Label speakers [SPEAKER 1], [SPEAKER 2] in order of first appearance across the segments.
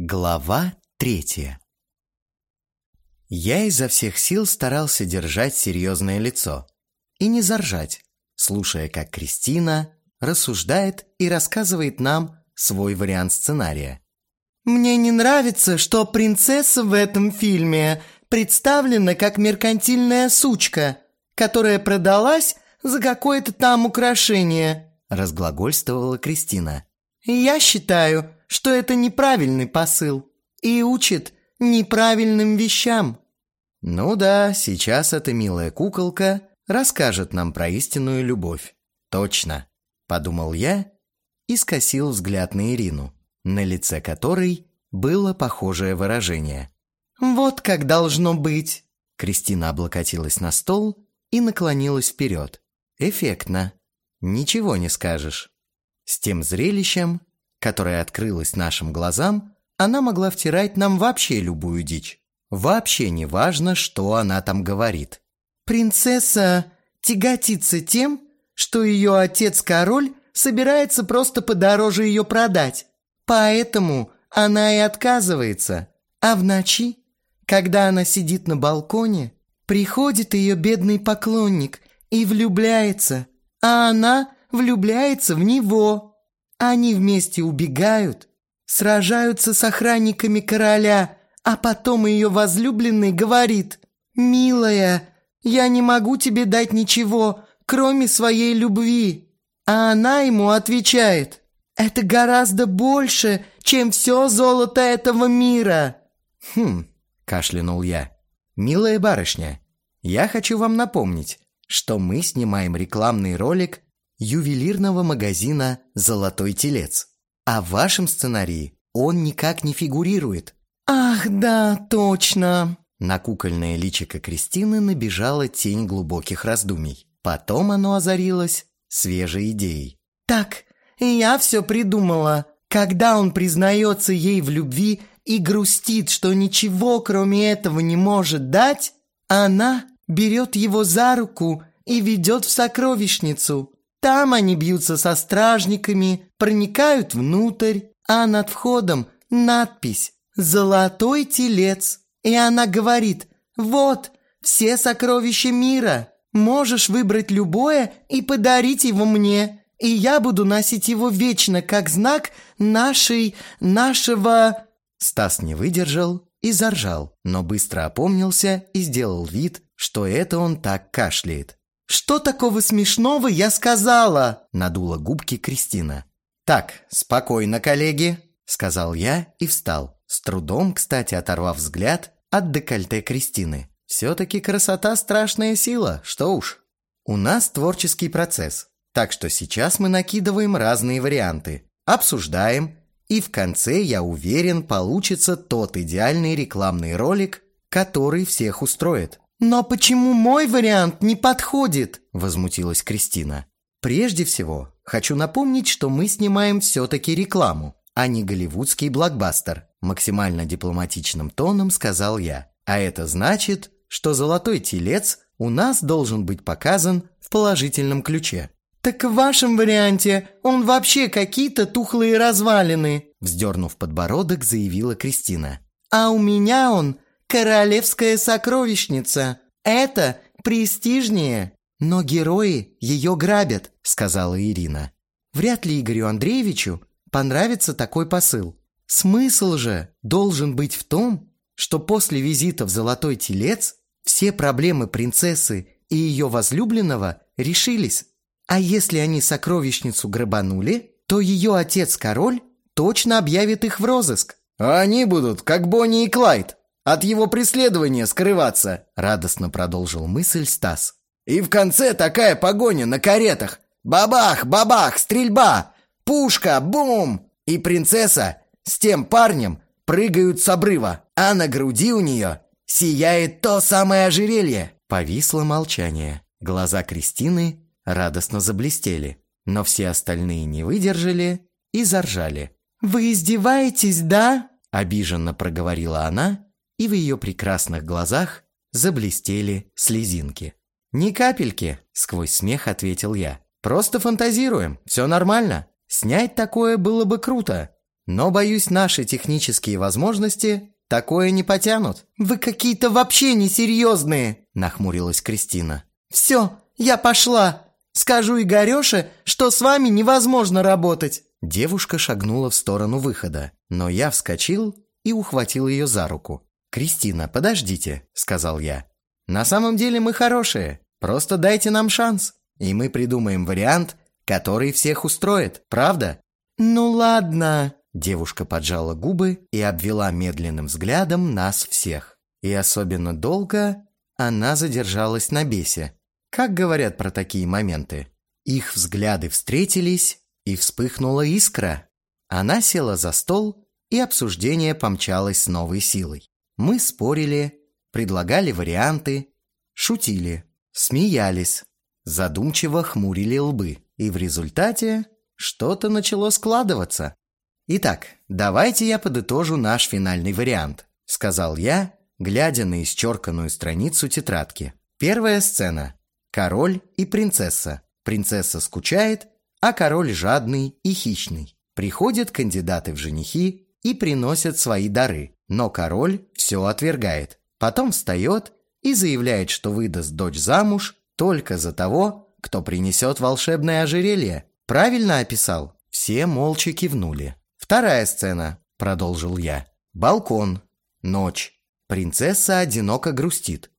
[SPEAKER 1] Глава третья Я изо всех сил старался держать серьезное лицо и не заржать, слушая, как Кристина рассуждает и рассказывает нам свой вариант сценария.
[SPEAKER 2] «Мне не нравится, что принцесса в этом фильме представлена как меркантильная сучка, которая продалась за какое-то там украшение»,
[SPEAKER 1] разглагольствовала Кристина.
[SPEAKER 2] «Я считаю, что это неправильный посыл и учит неправильным вещам».
[SPEAKER 1] Ну да, сейчас эта милая куколка расскажет нам про истинную любовь. Точно, подумал я и скосил взгляд на Ирину, на лице которой было похожее выражение.
[SPEAKER 2] «Вот как должно быть!»
[SPEAKER 1] Кристина облокотилась на стол и наклонилась вперед. Эффектно. Ничего не скажешь. С тем зрелищем которая открылась нашим глазам, она могла втирать нам вообще любую дичь. Вообще не важно, что она там говорит.
[SPEAKER 2] «Принцесса тяготится тем, что ее отец-король собирается просто подороже ее продать. Поэтому она и отказывается. А в ночи, когда она сидит на балконе, приходит ее бедный поклонник и влюбляется, а она влюбляется в него». Они вместе убегают, сражаются с охранниками короля, а потом ее возлюбленный говорит «Милая, я не могу тебе дать ничего, кроме своей любви». А она ему отвечает «Это гораздо больше, чем все золото этого мира».
[SPEAKER 1] «Хм», – кашлянул я. «Милая барышня, я хочу вам напомнить, что мы снимаем рекламный ролик ювелирного магазина «Золотой телец». А в вашем сценарии он никак не фигурирует.
[SPEAKER 2] «Ах, да, точно!»
[SPEAKER 1] На кукольное личико Кристины набежала тень глубоких раздумий. Потом оно озарилось свежей идеей.
[SPEAKER 2] «Так, я все придумала. Когда он признается ей в любви и грустит, что ничего кроме этого не может дать, она берет его за руку и ведет в сокровищницу. Там они бьются со стражниками, проникают внутрь, а над входом надпись «Золотой телец». И она говорит «Вот, все сокровища мира. Можешь выбрать любое и подарить его мне, и я буду носить его вечно как знак нашей... нашего...»
[SPEAKER 1] Стас не выдержал и заржал, но быстро опомнился и сделал вид, что это он так кашляет.
[SPEAKER 2] «Что такого смешного я сказала?»
[SPEAKER 1] – надула губки Кристина. «Так, спокойно, коллеги», – сказал я и встал, с трудом, кстати, оторвав взгляд от декольте Кристины. «Все-таки красота – страшная сила, что уж. У нас творческий процесс, так что сейчас мы накидываем разные варианты, обсуждаем, и в конце, я уверен, получится тот идеальный рекламный ролик, который всех устроит.
[SPEAKER 2] «Но почему мой вариант не подходит?»
[SPEAKER 1] – возмутилась Кристина. «Прежде всего, хочу напомнить, что мы снимаем все-таки рекламу, а не голливудский блокбастер», – максимально дипломатичным тоном сказал я. «А это значит, что «Золотой телец» у нас должен быть показан в положительном ключе».
[SPEAKER 2] «Так в вашем варианте он вообще какие-то тухлые развалины», –
[SPEAKER 1] вздернув подбородок, заявила Кристина.
[SPEAKER 2] «А у меня он королевская сокровищница. Это престижнее. Но герои ее грабят, сказала Ирина. Вряд ли Игорю Андреевичу понравится такой посыл. Смысл же должен быть в том, что после визита в Золотой Телец все проблемы принцессы и ее возлюбленного решились. А если они сокровищницу грабанули, то ее отец-король точно объявит их в розыск.
[SPEAKER 1] А они будут, как Бонни и Клайд, от его преследования скрываться», — радостно продолжил мысль Стас. «И в конце такая погоня на каретах. Бабах, бабах, стрельба, пушка, бум! И принцесса с тем парнем прыгают с обрыва, а на груди у нее сияет то самое ожерелье». Повисло молчание. Глаза Кристины радостно заблестели, но все остальные не выдержали и заржали.
[SPEAKER 2] «Вы издеваетесь, да?»
[SPEAKER 1] – обиженно проговорила она и в ее прекрасных глазах заблестели слезинки. «Ни капельки», — сквозь смех ответил я. «Просто фантазируем, все нормально. Снять такое было бы круто. Но, боюсь, наши технические возможности такое не потянут».
[SPEAKER 2] «Вы какие-то вообще несерьезные!»
[SPEAKER 1] – нахмурилась Кристина.
[SPEAKER 2] «Все, я пошла. Скажу Игорёше, что с вами невозможно работать».
[SPEAKER 1] Девушка шагнула в сторону выхода, но я вскочил и ухватил ее за руку. «Кристина, подождите», – сказал я. «На самом деле мы хорошие, просто дайте нам шанс, и мы придумаем вариант, который всех устроит, правда?»
[SPEAKER 2] «Ну ладно», –
[SPEAKER 1] девушка поджала губы и обвела медленным взглядом нас всех. И особенно долго она задержалась на бесе. Как говорят про такие моменты? Их взгляды встретились, и вспыхнула искра. Она села за стол, и обсуждение помчалось с новой силой. Мы спорили, предлагали варианты, шутили, смеялись, задумчиво хмурили лбы. И в результате что-то начало складываться. «Итак, давайте я подытожу наш финальный вариант», — сказал я, глядя на исчерканную страницу тетрадки. Первая сцена. Король и принцесса. Принцесса скучает, а король жадный и хищный. Приходят кандидаты в женихи и приносят свои дары, но король все отвергает. Потом встает и заявляет, что выдаст дочь замуж только за того, кто принесет волшебное ожерелье. Правильно описал? Все молча кивнули. Вторая сцена, продолжил я. Балкон. Ночь. Принцесса одиноко грустит.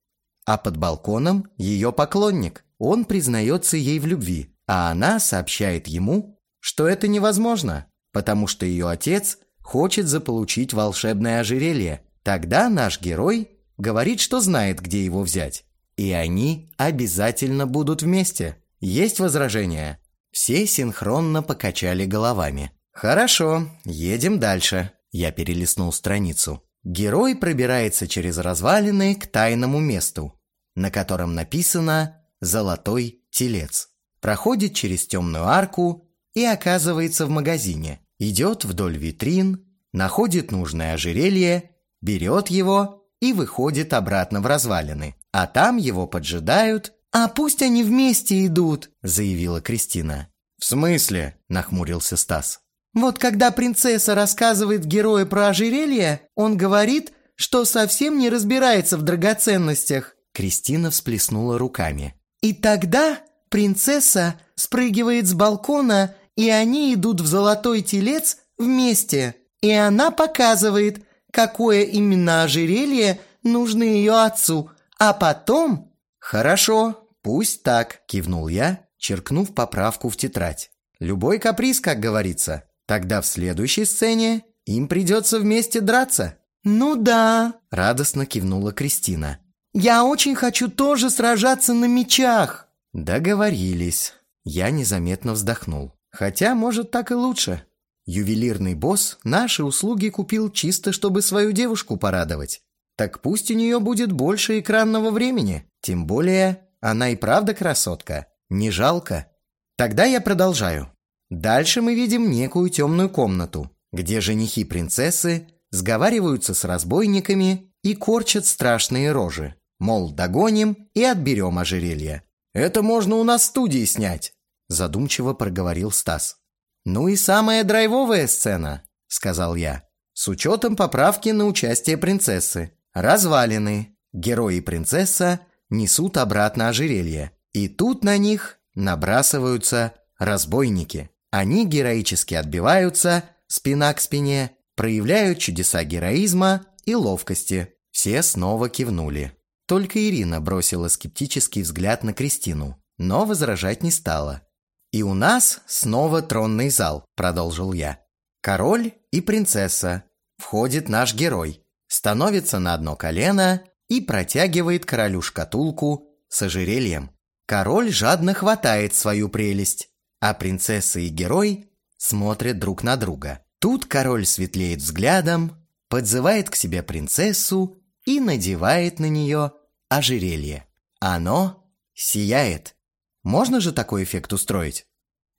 [SPEAKER 1] А под балконом ее поклонник. Он признается ей в любви, а она сообщает ему, что это невозможно, потому что ее отец хочет заполучить волшебное ожерелье. Тогда наш герой говорит, что знает, где его взять. И они обязательно будут вместе. Есть возражения? Все синхронно покачали головами. «Хорошо, едем дальше». Я перелистнул страницу. Герой пробирается через развалины к тайному месту, на котором написано «Золотой телец». Проходит через темную арку и оказывается в магазине. Идет вдоль витрин, находит нужное ожерелье, берет его и выходит обратно в развалины. А там его поджидают.
[SPEAKER 2] «А пусть они вместе идут», –
[SPEAKER 1] заявила Кристина. «В смысле?» – нахмурился Стас.
[SPEAKER 2] Вот когда принцесса рассказывает герою про ожерелье, он говорит, что совсем не разбирается в драгоценностях.
[SPEAKER 1] Кристина всплеснула руками.
[SPEAKER 2] И тогда принцесса спрыгивает с балкона, и они идут в золотой телец вместе. И она показывает, какое именно ожерелье нужно ее отцу. А потом...
[SPEAKER 1] «Хорошо, пусть так», – кивнул я, черкнув поправку в тетрадь. «Любой каприз, как говорится». Тогда в следующей сцене им придется вместе драться».
[SPEAKER 2] «Ну да», –
[SPEAKER 1] радостно кивнула Кристина.
[SPEAKER 2] «Я очень хочу тоже сражаться на мечах».
[SPEAKER 1] Договорились. Я незаметно вздохнул. Хотя, может, так и лучше. Ювелирный босс наши услуги купил чисто, чтобы свою девушку порадовать. Так пусть у нее будет больше экранного времени. Тем более, она и правда красотка. Не жалко. Тогда я продолжаю. Дальше мы видим некую темную комнату, где женихи принцессы сговариваются с разбойниками и корчат страшные рожи. Мол, догоним и отберем ожерелье. «Это можно у нас в студии снять», – задумчиво проговорил Стас. «Ну и самая драйвовая сцена», – сказал я, с учетом поправки на участие принцессы. Развалины. Герой и принцесса несут обратно ожерелье. И тут на них набрасываются разбойники. Они героически отбиваются, спина к спине, проявляют чудеса героизма и ловкости. Все снова кивнули. Только Ирина бросила скептический взгляд на Кристину, но возражать не стала. «И у нас снова тронный зал», – продолжил я. «Король и принцесса. Входит наш герой. Становится на одно колено и протягивает королю шкатулку с ожерельем. Король жадно хватает свою прелесть а принцесса и герой смотрят друг на друга. Тут король светлеет взглядом, подзывает к себе принцессу и надевает на нее ожерелье. Оно сияет. Можно же такой эффект устроить?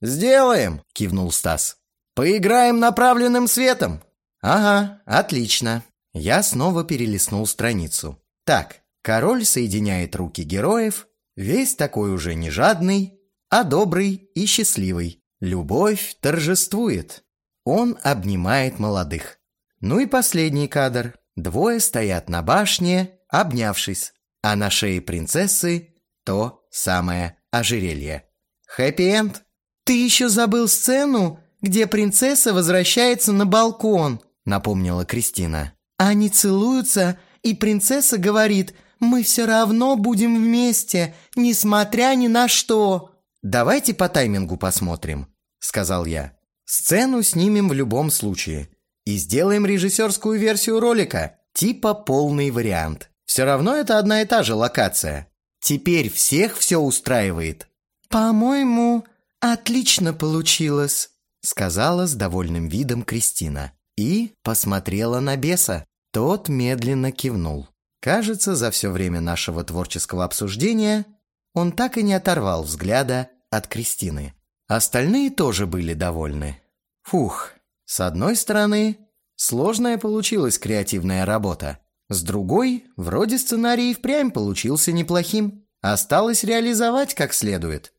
[SPEAKER 1] «Сделаем!» – кивнул Стас. «Поиграем направленным светом!» «Ага, отлично!» Я снова перелистнул страницу. Так, король соединяет руки героев, весь такой уже не жадный, а добрый и счастливый. Любовь торжествует. Он обнимает молодых. Ну и последний кадр. Двое стоят на башне, обнявшись, а на шее принцессы то самое ожерелье. Хэппи-энд.
[SPEAKER 2] «Ты еще забыл сцену, где принцесса возвращается на балкон», напомнила Кристина. «Они целуются, и принцесса говорит, мы все равно будем вместе, несмотря ни на что».
[SPEAKER 1] «Давайте по таймингу посмотрим», — сказал я. «Сцену снимем в любом случае. И сделаем режиссерскую версию ролика, типа полный вариант. Все равно это одна и та же локация. Теперь всех все устраивает».
[SPEAKER 2] «По-моему, отлично получилось», —
[SPEAKER 1] сказала с довольным видом Кристина. И посмотрела на беса. Тот медленно кивнул. Кажется, за все время нашего творческого обсуждения он так и не оторвал взгляда от Кристины. Остальные тоже были довольны. Фух, с одной стороны, сложная получилась креативная работа. С другой, вроде сценарий впрямь получился неплохим. Осталось реализовать как следует.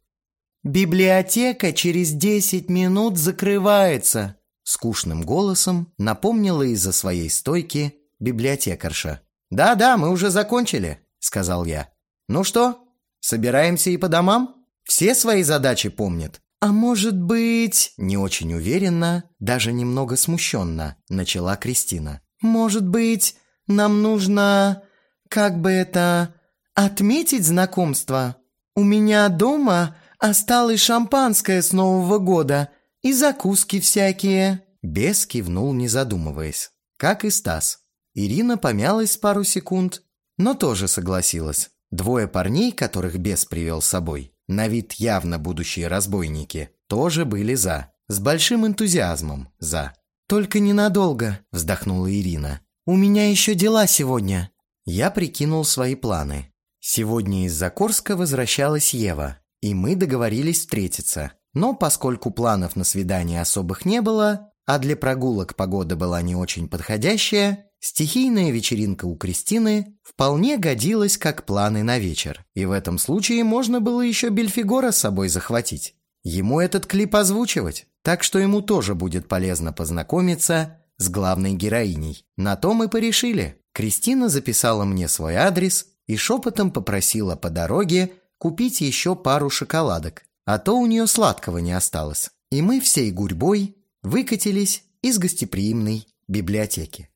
[SPEAKER 2] «Библиотека через десять минут закрывается»,
[SPEAKER 1] скучным голосом напомнила из-за своей стойки библиотекарша. «Да-да, мы уже закончили», — сказал я. «Ну что, собираемся и по домам? Все свои задачи помнят?»
[SPEAKER 2] «А может быть...»
[SPEAKER 1] Не очень уверенно, даже немного смущенно, начала Кристина.
[SPEAKER 2] «Может быть, нам нужно... как бы это... отметить знакомство? У меня дома осталось шампанское с Нового года и закуски всякие».
[SPEAKER 1] Бес кивнул, не задумываясь, как и Стас. Ирина помялась пару секунд, но тоже согласилась. Двое парней, которых бес привел с собой, на вид явно будущие разбойники, тоже были за. С большим энтузиазмом за.
[SPEAKER 2] «Только ненадолго», – вздохнула Ирина. «У меня еще дела сегодня».
[SPEAKER 1] Я прикинул свои планы. Сегодня из Закорска возвращалась Ева, и мы договорились встретиться. Но поскольку планов на свидание особых не было, а для прогулок погода была не очень подходящая, Стихийная вечеринка у Кристины вполне годилась как планы на вечер, и в этом случае можно было еще Бельфигора с собой захватить. Ему этот клип озвучивать, так что ему тоже будет полезно познакомиться с главной героиней. На то мы порешили. Кристина записала мне свой адрес и шепотом попросила по дороге купить еще пару шоколадок, а то у нее сладкого не осталось. И мы всей гурьбой выкатились из гостеприимной библиотеки.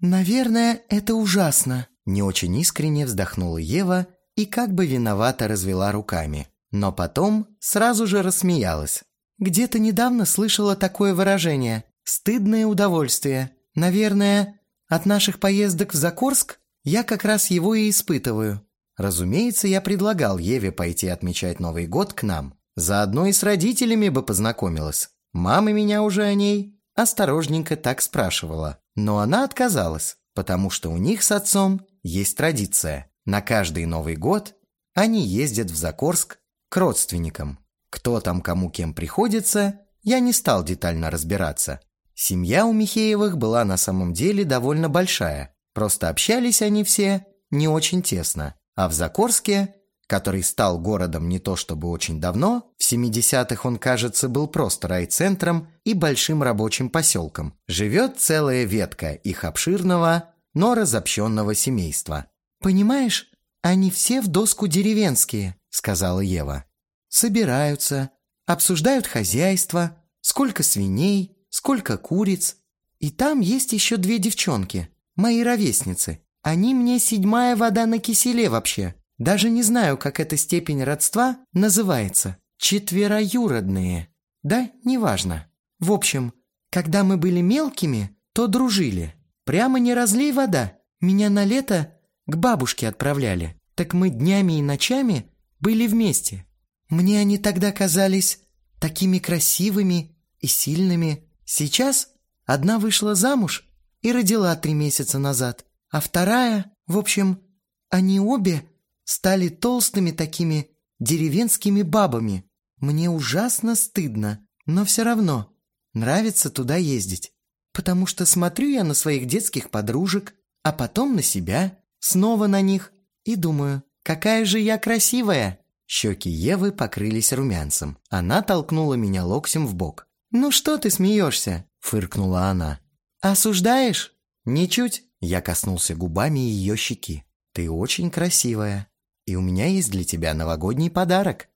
[SPEAKER 2] «Наверное, это ужасно», –
[SPEAKER 1] не очень искренне вздохнула Ева и как бы виновато развела руками. Но потом сразу же рассмеялась.
[SPEAKER 2] «Где-то недавно слышала такое выражение «стыдное удовольствие». Наверное, от наших поездок в Закорск я как раз его и испытываю».
[SPEAKER 1] Разумеется, я предлагал Еве пойти отмечать Новый год к нам. Заодно и с родителями бы познакомилась. Мама меня уже о ней осторожненько так спрашивала. Но она отказалась, потому что у них с отцом есть традиция. На каждый Новый год они ездят в Закорск к родственникам. Кто там кому кем приходится, я не стал детально разбираться. Семья у Михеевых была на самом деле довольно большая, просто общались они все не очень тесно. А в Закорске который стал городом не то чтобы очень давно, в 70-х он, кажется, был просто райцентром и большим рабочим поселком, живет целая ветка их обширного, но разобщенного семейства.
[SPEAKER 2] «Понимаешь, они все в доску деревенские», — сказала Ева. «Собираются, обсуждают хозяйство, сколько свиней, сколько куриц. И там есть еще две девчонки, мои ровесницы. Они мне седьмая вода на киселе вообще. Даже не знаю, как эта степень родства называется. Четвероюродные. Да, неважно. В общем, когда мы были мелкими, то дружили. Прямо не разлей вода. Меня на лето к бабушке отправляли. Так мы днями и ночами были вместе. Мне они тогда казались такими красивыми и сильными. Сейчас одна вышла замуж и родила три месяца назад, а вторая, в общем, они обе стали толстыми такими деревенскими бабами. Мне ужасно стыдно, но все равно нравится туда ездить. Потому что смотрю я на своих детских подружек, а потом на себя, снова на них и думаю, какая же я красивая.
[SPEAKER 1] Щеки Евы покрылись румянцем. Она толкнула меня локтем в бок.
[SPEAKER 2] «Ну что ты смеешься? фыркнула она. «Осуждаешь?» «Ничуть!» Я коснулся губами ее щеки. «Ты очень красивая, и у меня есть для тебя новогодний подарок.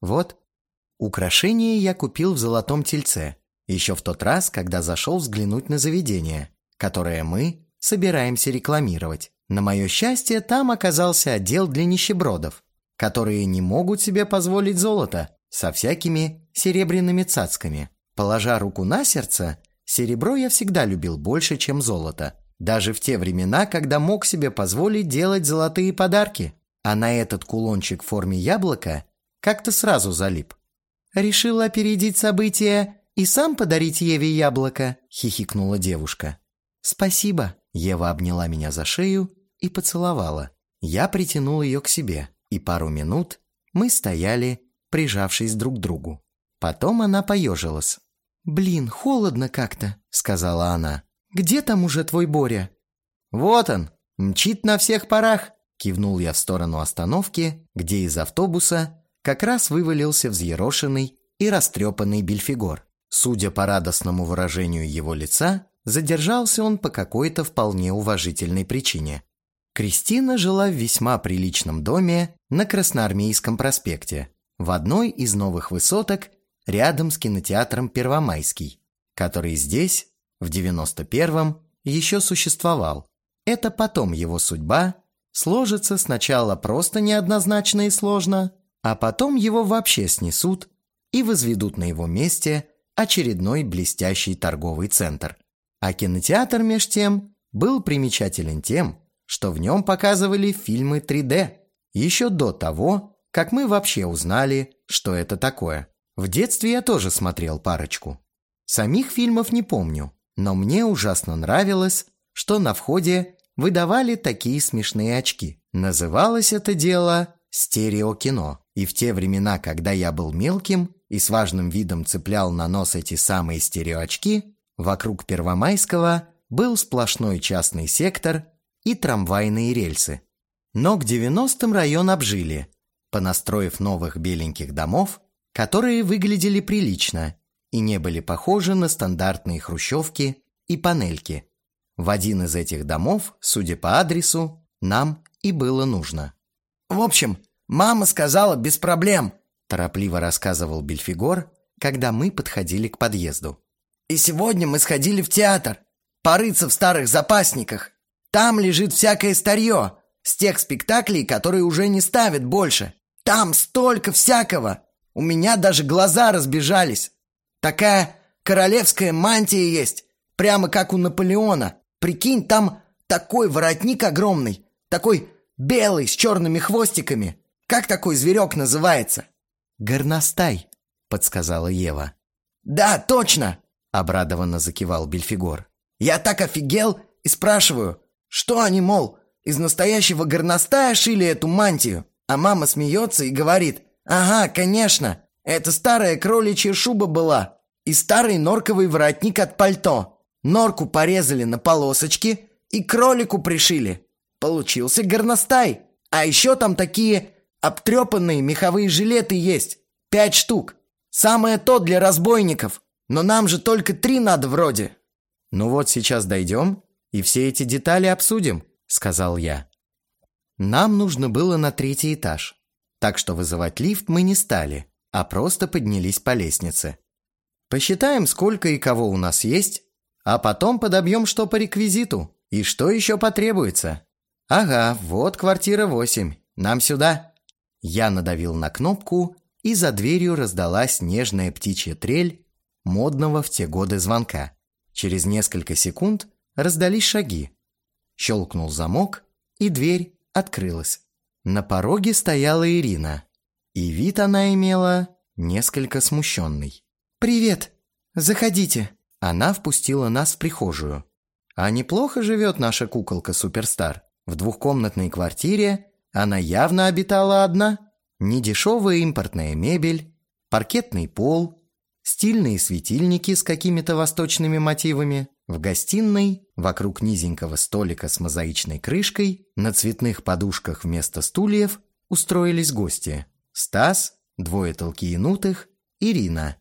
[SPEAKER 2] Вот». Украшение я купил в золотом тельце, еще в тот раз, когда зашел взглянуть на заведение, которое мы собираемся рекламировать. На мое счастье, там оказался отдел для нищебродов, которые не могут себе позволить золото со всякими серебряными цацками. Положа руку на сердце, серебро я всегда любил больше, чем золото. Даже в те времена, когда мог себе позволить делать золотые подарки. А на этот кулончик в форме яблока как-то сразу залип. «Решил опередить события и сам подарить Еве яблоко?» – хихикнула девушка. «Спасибо». Ева обняла меня за шею и поцеловала. Я притянул ее к себе, и пару минут мы стояли, прижавшись друг к другу. Потом она поежилась. «Блин, холодно как-то», — сказала она. «Где там уже твой Боря?» «Вот он, мчит на всех парах», — кивнул я в сторону остановки, где из автобуса как раз вывалился взъерошенный и растрепанный Бельфигор. Судя по радостному выражению его лица, задержался он по какой-то вполне уважительной причине. Кристина жила в весьма приличном доме на Красноармейском проспекте, в одной из новых высоток рядом с кинотеатром «Первомайский», который здесь, в 91-м, еще существовал. Это потом его судьба сложится сначала просто неоднозначно и сложно, а потом его вообще снесут и возведут на его месте очередной блестящий торговый центр. А кинотеатр меж тем был примечателен тем, что в нем показывали фильмы 3D, еще до того, как мы вообще узнали, что это такое. В детстве я тоже смотрел парочку. Самих фильмов не помню, но мне ужасно нравилось, что на входе выдавали такие смешные очки. Называлось это дело стереокино. И в те времена, когда я был мелким и с важным видом цеплял на нос эти самые стереоочки, вокруг Первомайского был сплошной частный сектор – и трамвайные рельсы. Но к 90-м район обжили, понастроив новых беленьких домов, которые выглядели прилично и не были похожи на стандартные хрущевки и панельки. В один из этих домов, судя по адресу, нам и было нужно.
[SPEAKER 1] «В общем, мама сказала без проблем»,
[SPEAKER 2] торопливо рассказывал Бельфигор, когда мы подходили к подъезду.
[SPEAKER 1] «И сегодня мы сходили в театр, порыться в старых запасниках. Там лежит всякое старье с тех спектаклей, которые уже не ставят больше. Там столько всякого. У меня даже глаза разбежались. Такая королевская мантия есть, прямо как у Наполеона. Прикинь, там такой воротник огромный, такой белый с черными хвостиками. Как такой зверек называется?
[SPEAKER 2] Горностай, подсказала Ева.
[SPEAKER 1] Да, точно,
[SPEAKER 2] обрадованно закивал Бельфигор.
[SPEAKER 1] Я так офигел и спрашиваю, что они, мол, из настоящего горностая шили эту мантию? А мама смеется и говорит, ага, конечно, это старая кроличья шуба была и старый норковый воротник от пальто. Норку порезали на полосочки и кролику пришили. Получился горностай. А еще там такие обтрепанные меховые жилеты есть. Пять штук. Самое то для разбойников. Но нам же только три надо вроде.
[SPEAKER 2] Ну вот сейчас дойдем и все эти детали обсудим», — сказал я. Нам нужно было на третий этаж, так что вызывать лифт мы не стали, а просто поднялись по лестнице. Посчитаем, сколько и кого у нас есть, а потом подобьем, что по реквизиту и что еще потребуется. Ага, вот квартира 8, нам сюда. Я надавил на кнопку, и за дверью раздалась нежная птичья трель модного в те годы звонка. Через несколько секунд раздались шаги. Щелкнул замок, и дверь открылась. На пороге стояла Ирина, и вид она имела несколько смущенный. «Привет! Заходите!» Она впустила нас в прихожую. А неплохо живет наша куколка-суперстар. В двухкомнатной квартире она явно обитала одна. Недешевая импортная мебель, паркетный пол, стильные светильники с какими-то восточными мотивами, в гостиной, вокруг низенького столика с мозаичной крышкой, на цветных подушках вместо стульев устроились гости. Стас, двое толкиенутых, Ирина.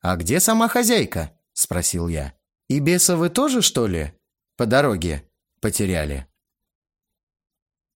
[SPEAKER 2] «А где сама хозяйка?» – спросил я.
[SPEAKER 1] И беса вы тоже, что ли, по дороге потеряли?»